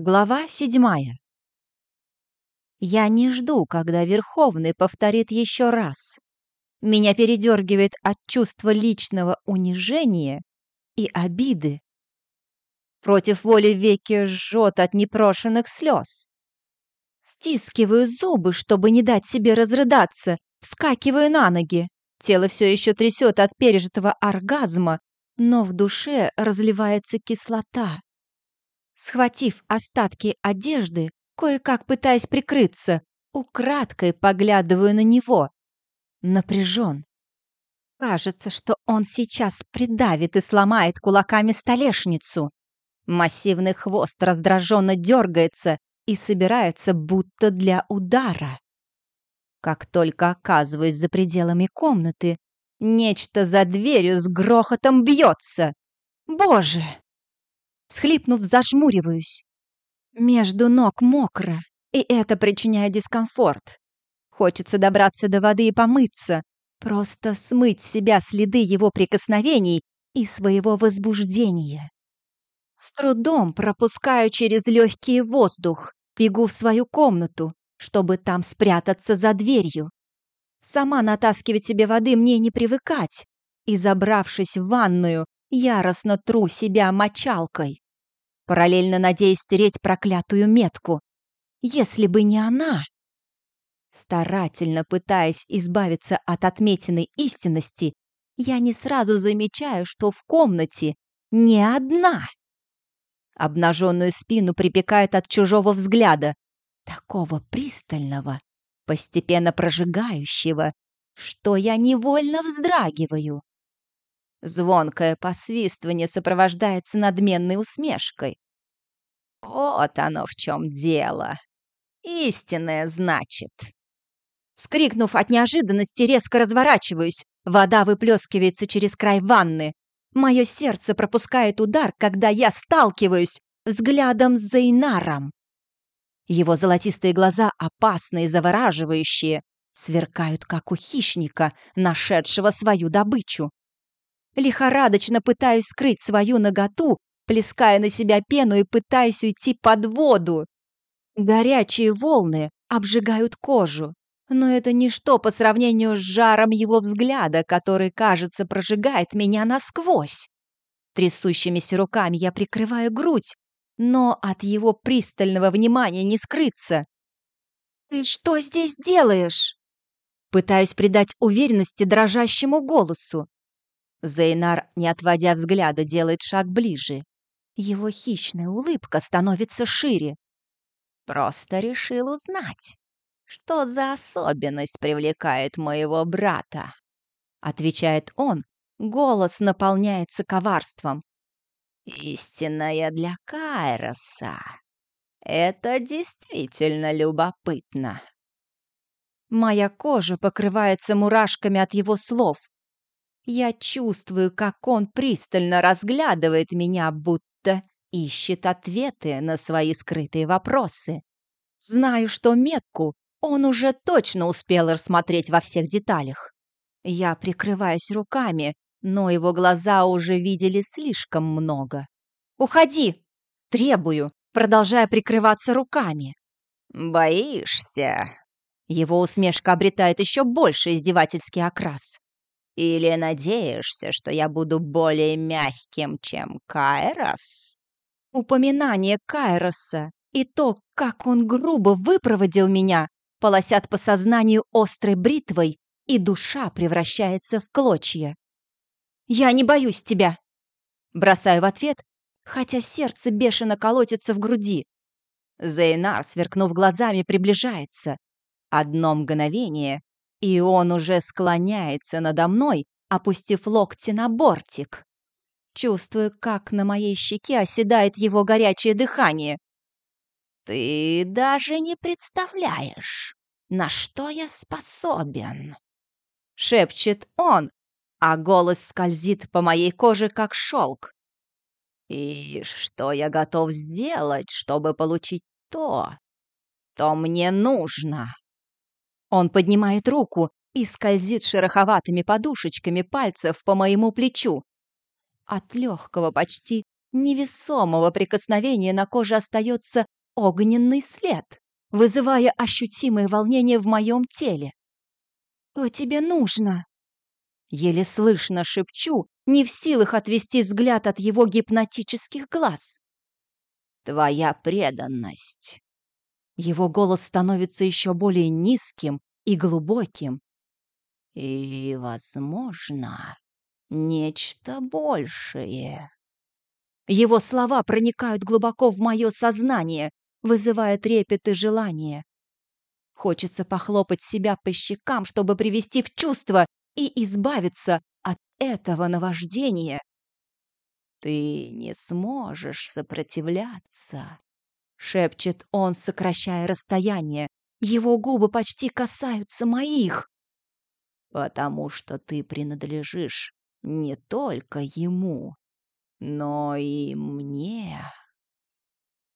Глава седьмая. Я не жду, когда Верховный повторит еще раз. Меня передергивает от чувства личного унижения и обиды. Против воли веки жжет от непрошенных слез. Стискиваю зубы, чтобы не дать себе разрыдаться, вскакиваю на ноги. Тело все еще трясет от пережитого оргазма, но в душе разливается кислота. Схватив остатки одежды, кое-как пытаясь прикрыться, украдкой поглядываю на него. Напряжен. Кажется, что он сейчас придавит и сломает кулаками столешницу. Массивный хвост раздраженно дергается и собирается будто для удара. Как только оказываюсь за пределами комнаты, нечто за дверью с грохотом бьется. Боже! Всхлипнув, зажмуриваюсь. Между ног мокро, и это причиняет дискомфорт. Хочется добраться до воды и помыться, просто смыть с себя следы его прикосновений и своего возбуждения. С трудом пропускаю через легкий воздух, бегу в свою комнату, чтобы там спрятаться за дверью. Сама натаскивать себе воды мне не привыкать, и, забравшись в ванную, яростно тру себя мочалкой, параллельно надеясь стереть проклятую метку. Если бы не она... Старательно пытаясь избавиться от отметенной истинности, я не сразу замечаю, что в комнате не одна. Обнаженную спину припекает от чужого взгляда, такого пристального, постепенно прожигающего, что я невольно вздрагиваю. Звонкое посвистывание сопровождается надменной усмешкой. Вот оно в чем дело. Истинное, значит. Вскрикнув от неожиданности, резко разворачиваюсь. Вода выплескивается через край ванны. Мое сердце пропускает удар, когда я сталкиваюсь взглядом с Зейнаром. Его золотистые глаза, опасные и завораживающие, сверкают, как у хищника, нашедшего свою добычу. Лихорадочно пытаюсь скрыть свою наготу, плеская на себя пену и пытаясь уйти под воду. Горячие волны обжигают кожу, но это ничто по сравнению с жаром его взгляда, который, кажется, прожигает меня насквозь. Трясущимися руками я прикрываю грудь, но от его пристального внимания не скрыться. «Ты что здесь делаешь?» Пытаюсь придать уверенности дрожащему голосу. Зейнар, не отводя взгляда, делает шаг ближе. Его хищная улыбка становится шире. Просто решил узнать, что за особенность привлекает моего брата. Отвечает он, голос наполняется коварством. Истинная для Кайроса. Это действительно любопытно. Моя кожа покрывается мурашками от его слов. Я чувствую, как он пристально разглядывает меня, будто ищет ответы на свои скрытые вопросы. Знаю, что метку он уже точно успел рассмотреть во всех деталях. Я прикрываюсь руками, но его глаза уже видели слишком много. «Уходи!» — требую, продолжая прикрываться руками. «Боишься?» Его усмешка обретает еще больше издевательский окрас. Или надеешься, что я буду более мягким, чем Кайрос?» Упоминание Кайроса и то, как он грубо выпроводил меня, полосят по сознанию острой бритвой, и душа превращается в клочья. «Я не боюсь тебя!» Бросаю в ответ, хотя сердце бешено колотится в груди. Зейнар, сверкнув глазами, приближается. Одно мгновение, и он уже склоняется надо мной, опустив локти на бортик. Чувствую, как на моей щеке оседает его горячее дыхание. «Ты даже не представляешь, на что я способен!» Шепчет он, а голос скользит по моей коже, как шелк. «И что я готов сделать, чтобы получить то, то мне нужно?» Он поднимает руку и скользит шероховатыми подушечками пальцев по моему плечу. От легкого, почти невесомого прикосновения на коже остается огненный след, вызывая ощутимое волнение в моем теле. «Что тебе нужно?» Еле слышно шепчу, не в силах отвести взгляд от его гипнотических глаз. «Твоя преданность». Его голос становится еще более низким и глубоким. «И, возможно, нечто большее». Его слова проникают глубоко в мое сознание, вызывая трепет и желание. Хочется похлопать себя по щекам, чтобы привести в чувство и избавиться от этого наваждения. «Ты не сможешь сопротивляться», — шепчет он, сокращая расстояние. Его губы почти касаются моих. «Потому что ты принадлежишь не только ему, но и мне.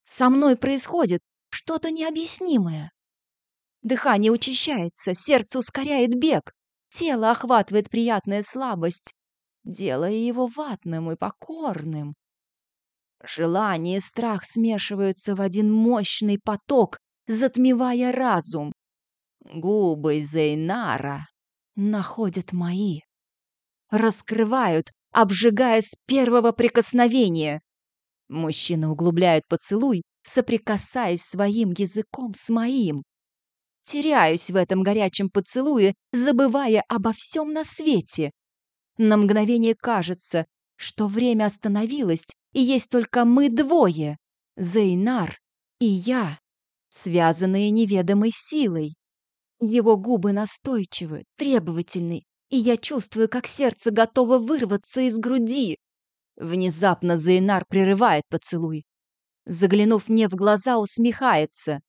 Со мной происходит что-то необъяснимое. Дыхание учащается, сердце ускоряет бег, тело охватывает приятная слабость, делая его ватным и покорным. Желание и страх смешиваются в один мощный поток, затмевая разум. Губы Зейнара находят мои, раскрывают, обжигая с первого прикосновения. Мужчина углубляет поцелуй, соприкасаясь своим языком с моим. Теряюсь в этом горячем поцелуе, забывая обо всем на свете. На мгновение кажется, что время остановилось, и есть только мы двое, Зейнар и я, связанные неведомой силой. Его губы настойчивы, требовательны, и я чувствую, как сердце готово вырваться из груди. Внезапно Зейнар прерывает поцелуй. Заглянув мне в глаза, усмехается.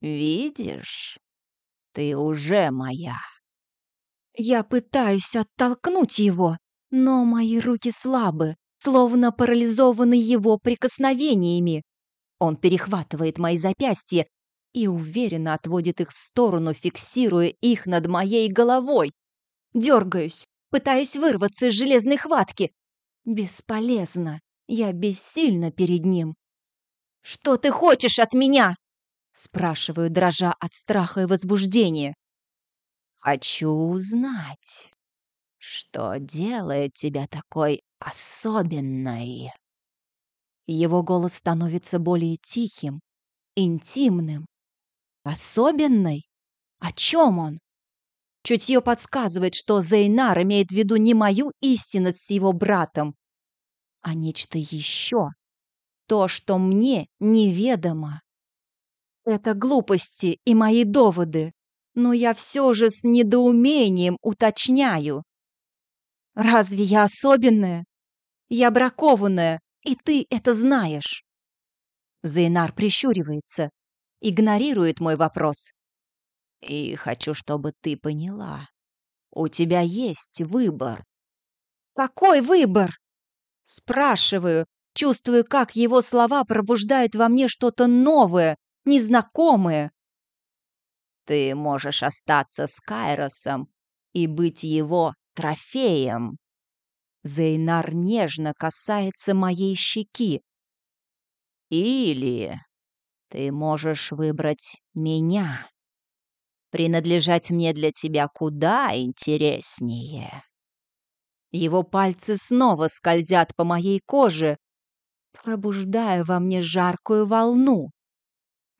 «Видишь, ты уже моя». Я пытаюсь оттолкнуть его, но мои руки слабы, словно парализованы его прикосновениями. Он перехватывает мои запястья и уверенно отводит их в сторону, фиксируя их над моей головой. Дергаюсь, пытаюсь вырваться из железной хватки. Бесполезно. Я бессильна перед ним. «Что ты хочешь от меня?» Спрашиваю, дрожа от страха и возбуждения. «Хочу узнать, что делает тебя такой особенной». Его голос становится более тихим, интимным. «Особенной? О чем он?» Чутье подсказывает, что Зейнар имеет в виду не мою истинность с его братом, а нечто еще. То, что мне неведомо. Это глупости и мои доводы, но я все же с недоумением уточняю. Разве я особенная? Я бракованная, и ты это знаешь. Зейнар прищуривается, игнорирует мой вопрос. И хочу, чтобы ты поняла. У тебя есть выбор. Какой выбор? Спрашиваю, чувствую, как его слова пробуждают во мне что-то новое, незнакомое. Ты можешь остаться с Кайросом и быть его трофеем. Зейнар нежно касается моей щеки. Или ты можешь выбрать меня принадлежать мне для тебя куда интереснее. Его пальцы снова скользят по моей коже, пробуждая во мне жаркую волну.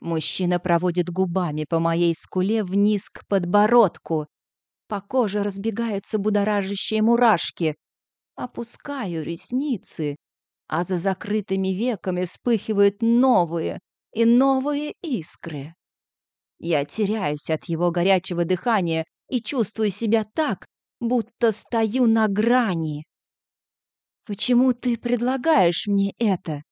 Мужчина проводит губами по моей скуле вниз к подбородку. По коже разбегаются будоражащие мурашки. Опускаю ресницы, а за закрытыми веками вспыхивают новые и новые искры. Я теряюсь от его горячего дыхания и чувствую себя так, будто стою на грани. «Почему ты предлагаешь мне это?»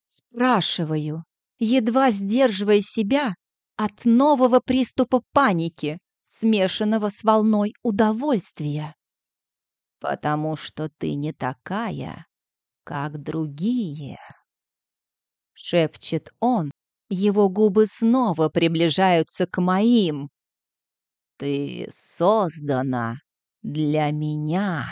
Спрашиваю, едва сдерживая себя от нового приступа паники, смешанного с волной удовольствия. «Потому что ты не такая, как другие», — шепчет он, его губы снова приближаются к моим. «Ты создана для меня».